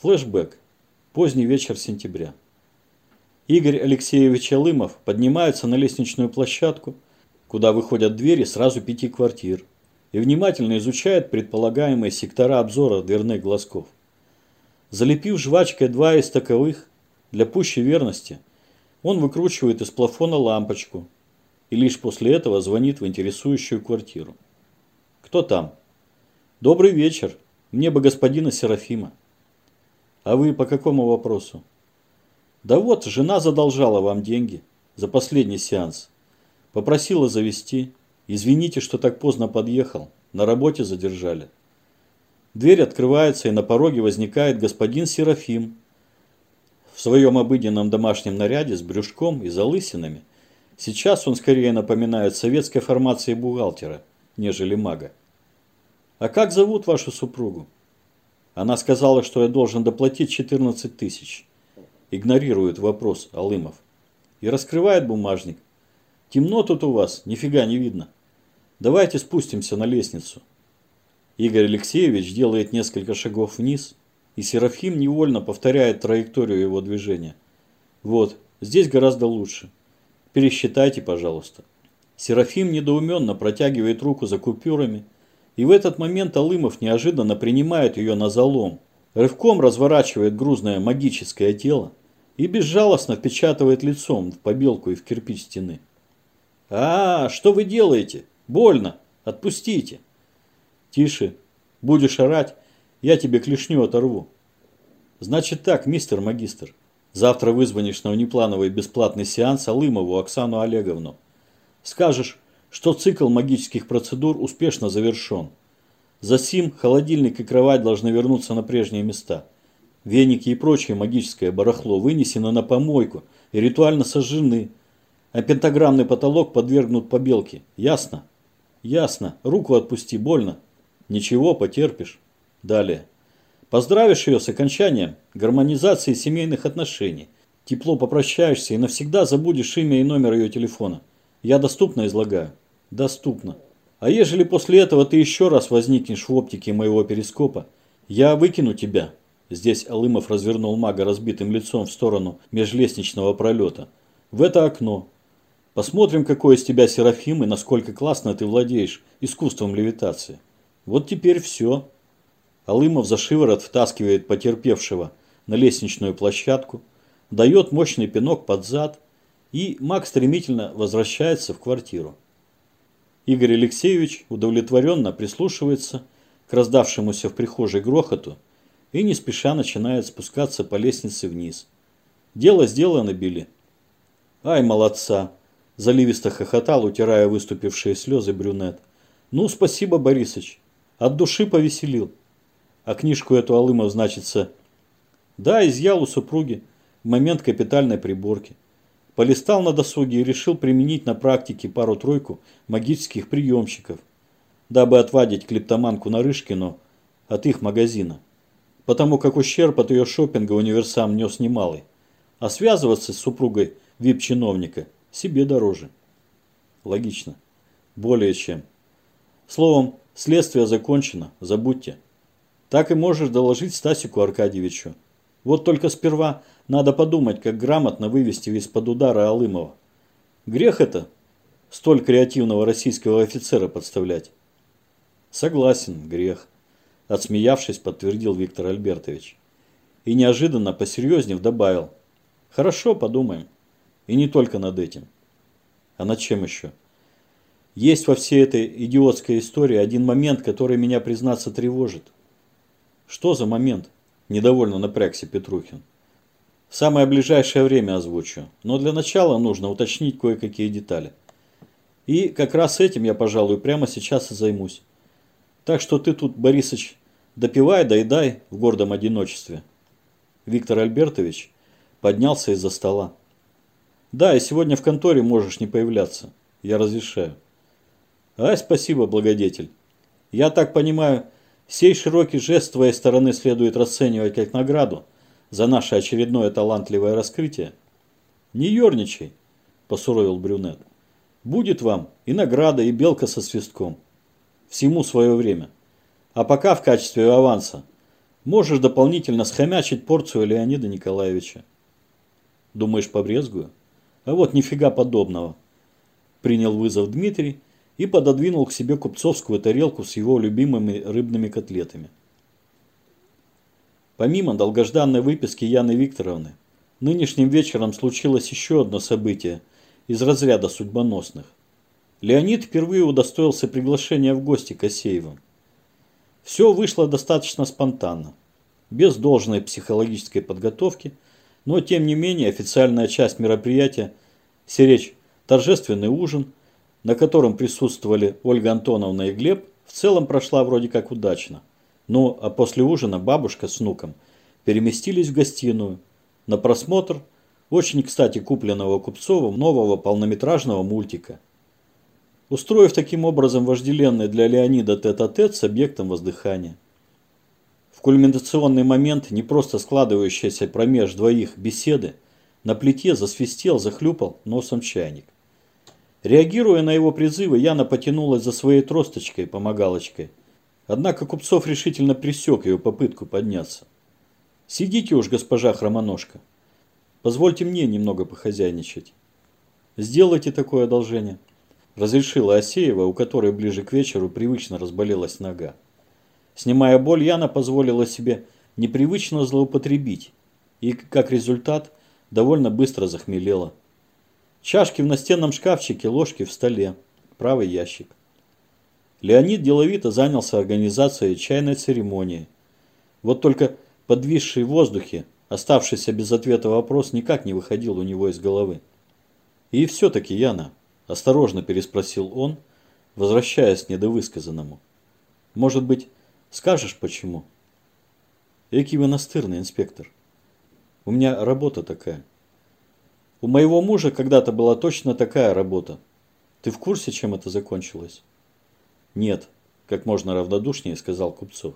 Флэшбэк. Поздний вечер сентября. Игорь Алексеевич Алымов поднимается на лестничную площадку, куда выходят двери сразу пяти квартир, и внимательно изучает предполагаемые сектора обзора дверных глазков. Залепив жвачкой два из таковых, для пущей верности, он выкручивает из плафона лампочку и лишь после этого звонит в интересующую квартиру. «Кто там?» «Добрый вечер. Мне бы господина Серафима». А вы по какому вопросу? Да вот, жена задолжала вам деньги за последний сеанс. Попросила завести. Извините, что так поздно подъехал. На работе задержали. Дверь открывается, и на пороге возникает господин Серафим. В своем обыденном домашнем наряде с брюшком и залысинами. Сейчас он скорее напоминает советской формации бухгалтера, нежели мага. А как зовут вашу супругу? Она сказала, что я должен доплатить 14 тысяч. Игнорирует вопрос Алымов. И раскрывает бумажник. Темно тут у вас, нифига не видно. Давайте спустимся на лестницу. Игорь Алексеевич делает несколько шагов вниз, и Серафим невольно повторяет траекторию его движения. Вот, здесь гораздо лучше. Пересчитайте, пожалуйста. Серафим недоуменно протягивает руку за купюрами, и в этот момент Алымов неожиданно принимает ее на залом, рывком разворачивает грузное магическое тело и безжалостно впечатывает лицом в побелку и в кирпич стены. «А, что вы делаете? Больно! Отпустите!» «Тише! Будешь орать, я тебе клешню оторву!» «Значит так, мистер магистр, завтра вызвонишь на внеплановый бесплатный сеанс Алымову Оксану Олеговну. Скажешь, что цикл магических процедур успешно завершен. Засим холодильник и кровать должны вернуться на прежние места. Веники и прочее магическое барахло вынесено на помойку и ритуально сожжены, а пентаграммный потолок подвергнут побелке. Ясно? Ясно. Руку отпусти, больно. Ничего, потерпишь. Далее. Поздравишь ее с окончанием гармонизации семейных отношений. Тепло попрощаешься и навсегда забудешь имя и номер ее телефона. Я доступно излагаю. Доступно. А ежели после этого ты еще раз возникнешь в оптике моего перископа, я выкину тебя. Здесь Алымов развернул мага разбитым лицом в сторону межлестничного пролета. В это окно. Посмотрим, какой из тебя Серафим и насколько классно ты владеешь искусством левитации. Вот теперь все. Алымов за шиворот втаскивает потерпевшего на лестничную площадку, дает мощный пинок под зад – и маг стремительно возвращается в квартиру. Игорь Алексеевич удовлетворенно прислушивается к раздавшемуся в прихожей грохоту и не спеша начинает спускаться по лестнице вниз. Дело сделано, Билли. Ай, молодца! Заливисто хохотал, утирая выступившие слезы брюнет. Ну, спасибо, Борисыч. От души повеселил. А книжку эту Алымов, значится, да, изъял у супруги в момент капитальной приборки. Полистал на досуге и решил применить на практике пару-тройку магических приемщиков, дабы отвадить клептоманку Нарышкину от их магазина. Потому как ущерб от ее шопинга универсам нес немалый. А связываться с супругой вип-чиновника себе дороже. Логично. Более чем. Словом, следствие закончено, забудьте. Так и можешь доложить Стасику Аркадьевичу. Вот только сперва надо подумать, как грамотно вывести из-под удара Алымова. Грех это, столь креативного российского офицера подставлять. Согласен, грех. Отсмеявшись, подтвердил Виктор Альбертович. И неожиданно, посерьезнев, добавил. Хорошо, подумаем. И не только над этим. А над чем еще? Есть во всей этой идиотской истории один момент, который меня, признаться, тревожит. Что за момент? Недовольно напрягся Петрухин. Самое ближайшее время озвучу, но для начала нужно уточнить кое-какие детали. И как раз этим я, пожалуй, прямо сейчас и займусь. Так что ты тут, Борисыч, допивай, доедай в гордом одиночестве. Виктор Альбертович поднялся из-за стола. Да, и сегодня в конторе можешь не появляться. Я разрешаю. Ай, спасибо, благодетель. Я так понимаю, сей широкий жест твоей стороны следует расценивать как награду – за наше очередное талантливое раскрытие? Не ерничай, посуровил брюнет. Будет вам и награда, и белка со свистком. Всему свое время. А пока в качестве аванса Можешь дополнительно схомячить порцию Леонида Николаевича. Думаешь, побрезгую? А вот нифига подобного. Принял вызов Дмитрий и пододвинул к себе купцовскую тарелку с его любимыми рыбными котлетами. Помимо долгожданной выписки Яны Викторовны, нынешним вечером случилось еще одно событие из разряда судьбоносных. Леонид впервые удостоился приглашения в гости к Осеевым. Все вышло достаточно спонтанно, без должной психологической подготовки, но тем не менее официальная часть мероприятия, сиречь торжественный ужин, на котором присутствовали Ольга Антоновна и Глеб, в целом прошла вроде как удачно. Ну, а после ужина бабушка с внуком переместились в гостиную на просмотр очень кстати купленного Купцовым нового полнометражного мультика – устроив таким образом вожделенный для Леонида тет-а-тет -тет с объектом воздыхания. В кульминационный момент не просто складывающаяся промеж двоих беседы, на плите засвистел, захлюпал носом чайник. Реагируя на его призывы, Яна потянулась за своей тросточкой, помогалочкой. Однако Купцов решительно пресек ее попытку подняться. «Сидите уж, госпожа Хромоножка. Позвольте мне немного похозяйничать. Сделайте такое одолжение» разрешила Асеева, у которой ближе к вечеру привычно разболелась нога. Снимая боль, Яна позволила себе непривычно злоупотребить и, как результат, довольно быстро захмелела. Чашки в настенном шкафчике, ложки в столе, правый ящик. Леонид деловито занялся организацией чайной церемонии. Вот только подвисший в воздухе, оставшийся без ответа вопрос никак не выходил у него из головы. И все-таки, Яна, Осторожно переспросил он, возвращаясь к недовысказанному. Может быть, скажешь почему? Экий вы настырный, инспектор. У меня работа такая. У моего мужа когда-то была точно такая работа. Ты в курсе, чем это закончилось? Нет, как можно равнодушнее сказал Купцов.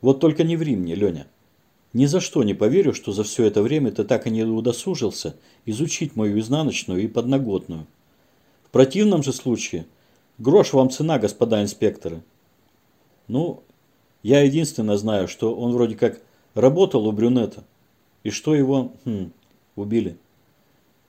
Вот только не ври мне, Леня. Ни за что не поверю, что за все это время ты так и не удосужился изучить мою изнаночную и подноготную противном же случае грош вам цена, господа инспекторы. Ну, я единственное знаю, что он вроде как работал у брюнета. И что его хм, убили.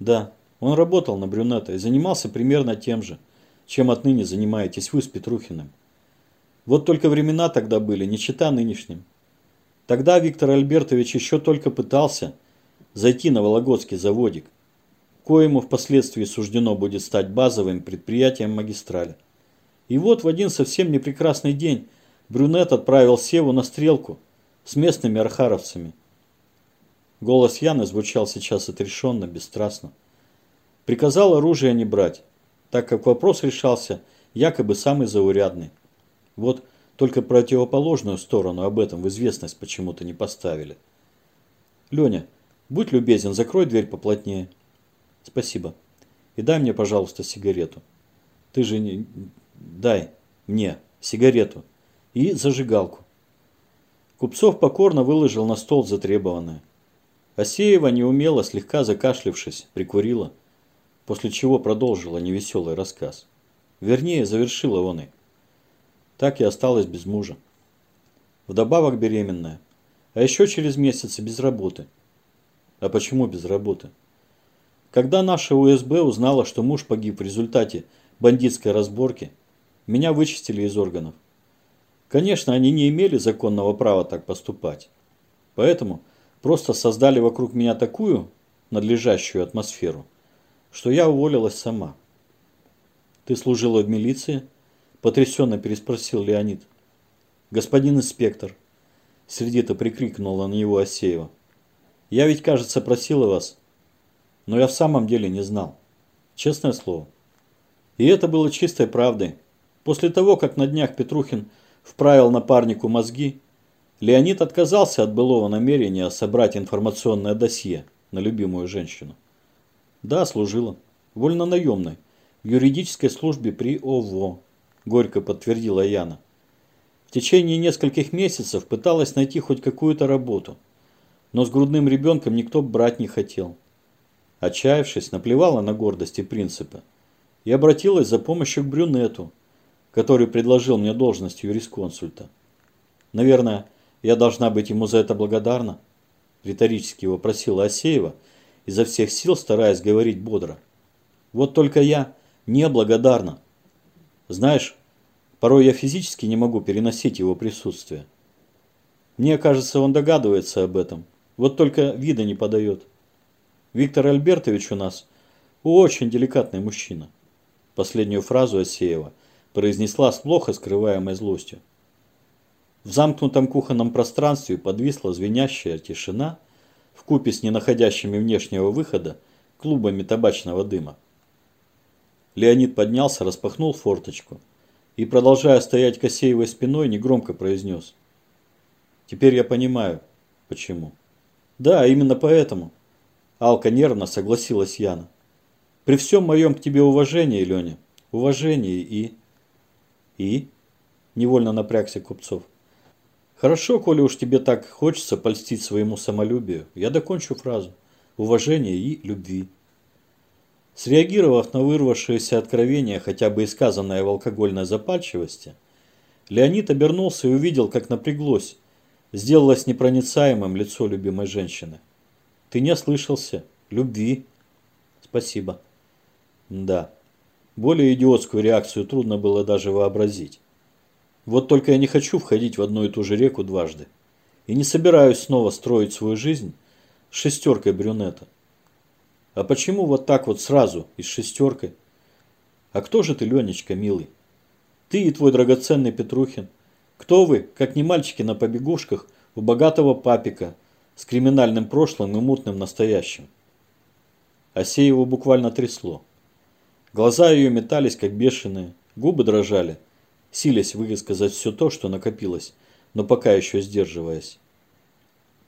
Да, он работал на брюнета и занимался примерно тем же, чем отныне занимаетесь вы с Петрухиным. Вот только времена тогда были, не чита нынешним. Тогда Виктор Альбертович еще только пытался зайти на Вологодский заводик коему впоследствии суждено будет стать базовым предприятием магистрали. И вот в один совсем непрекрасный день Брюнет отправил Севу на стрелку с местными архаровцами. Голос Яны звучал сейчас отрешенно, бесстрастно. Приказал оружие не брать, так как вопрос решался якобы самый заурядный. Вот только противоположную сторону об этом в известность почему-то не поставили. Леня, будь любезен, закрой дверь поплотнее. Спасибо. И дай мне, пожалуйста, сигарету. Ты же не... Дай мне сигарету. И зажигалку. Купцов покорно выложил на стол затребованное. Асеева неумело, слегка закашлившись, прикурила, после чего продолжила невеселый рассказ. Вернее, завершила он и. Так и осталась без мужа. Вдобавок беременная. А еще через месяц без работы. А почему без работы? Когда наша УСБ узнала, что муж погиб в результате бандитской разборки, меня вычистили из органов. Конечно, они не имели законного права так поступать. Поэтому просто создали вокруг меня такую надлежащую атмосферу, что я уволилась сама. «Ты служила в милиции?» – потрясенно переспросил Леонид. «Господин инспектор», – сердито прикрикнула на него Асеева. «Я ведь, кажется, просила вас но я в самом деле не знал. Честное слово. И это было чистой правдой. После того, как на днях Петрухин вправил напарнику мозги, Леонид отказался от былого намерения собрать информационное досье на любимую женщину. Да, служила. Вольно-наемной. В юридической службе при ОВО. Горько подтвердила Яна. В течение нескольких месяцев пыталась найти хоть какую-то работу. Но с грудным ребенком никто брать не хотел. Отчаявшись, наплевала на гордость и принципы и обратилась за помощью к брюнету, который предложил мне должность юрисконсульта. Наверное, Я должна быть ему за это благодарна? Риторически вопросила Асеева, изо всех сил стараясь говорить бодро. Вот только я не благодарна. Знаешь, порой я физически не могу переносить его присутствие. Мне кажется, он догадывается об этом. Вот только вида не подает. Виктор Альбертович у нас очень деликатный мужчина. Последнюю фразу Асеева произнесла с плохо скрываемой злостью. В замкнутом кухонном пространстве подвисла звенящая тишина в купе с ненаходящими внешнего выхода клубами табачного дыма. Леонид поднялся, распахнул форточку и, продолжая стоять Косеевой спиной, негромко произнес. «Теперь я понимаю, почему». «Да, именно поэтому», – Алка нервно согласилась Яна. «При всем моем к тебе уважении, Леня, уважении и...» «И?» – невольно напрягся Купцов. «Хорошо, коли уж тебе так хочется польстить своему самолюбию, я докончу фразу. Уважение и любви». Среагировав на вырвавшееся откровение, хотя бы и сказанное в алкогольной запальчивости, Леонид обернулся и увидел, как напряглось, сделалось непроницаемым лицо любимой женщины. «Ты не ослышался. Любви». «Спасибо». «Да». Более идиотскую реакцию трудно было даже вообразить. Вот только я не хочу входить в одну и ту же реку дважды. И не собираюсь снова строить свою жизнь шестеркой брюнета. А почему вот так вот сразу и с шестеркой? А кто же ты, Ленечка, милый? Ты и твой драгоценный Петрухин. Кто вы, как не мальчики на побегушках у богатого папика с криминальным прошлым и мутным настоящим? Асееву буквально трясло. Глаза ее метались, как бешеные, губы дрожали, силясь высказать все то, что накопилось, но пока еще сдерживаясь.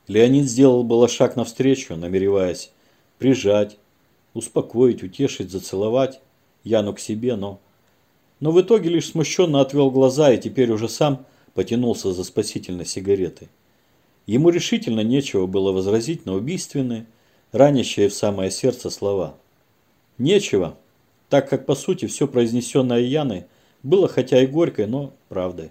Леонид сделал было шаг навстречу, намереваясь прижать, успокоить, утешить, зацеловать Яну к себе, но... Но в итоге лишь смущенно отвел глаза и теперь уже сам потянулся за спасительной сигаретой. Ему решительно нечего было возразить на убийственные, ранящие в самое сердце слова. Нечего, так как по сути все произнесенное Яной было хотя и горькой, но правдой.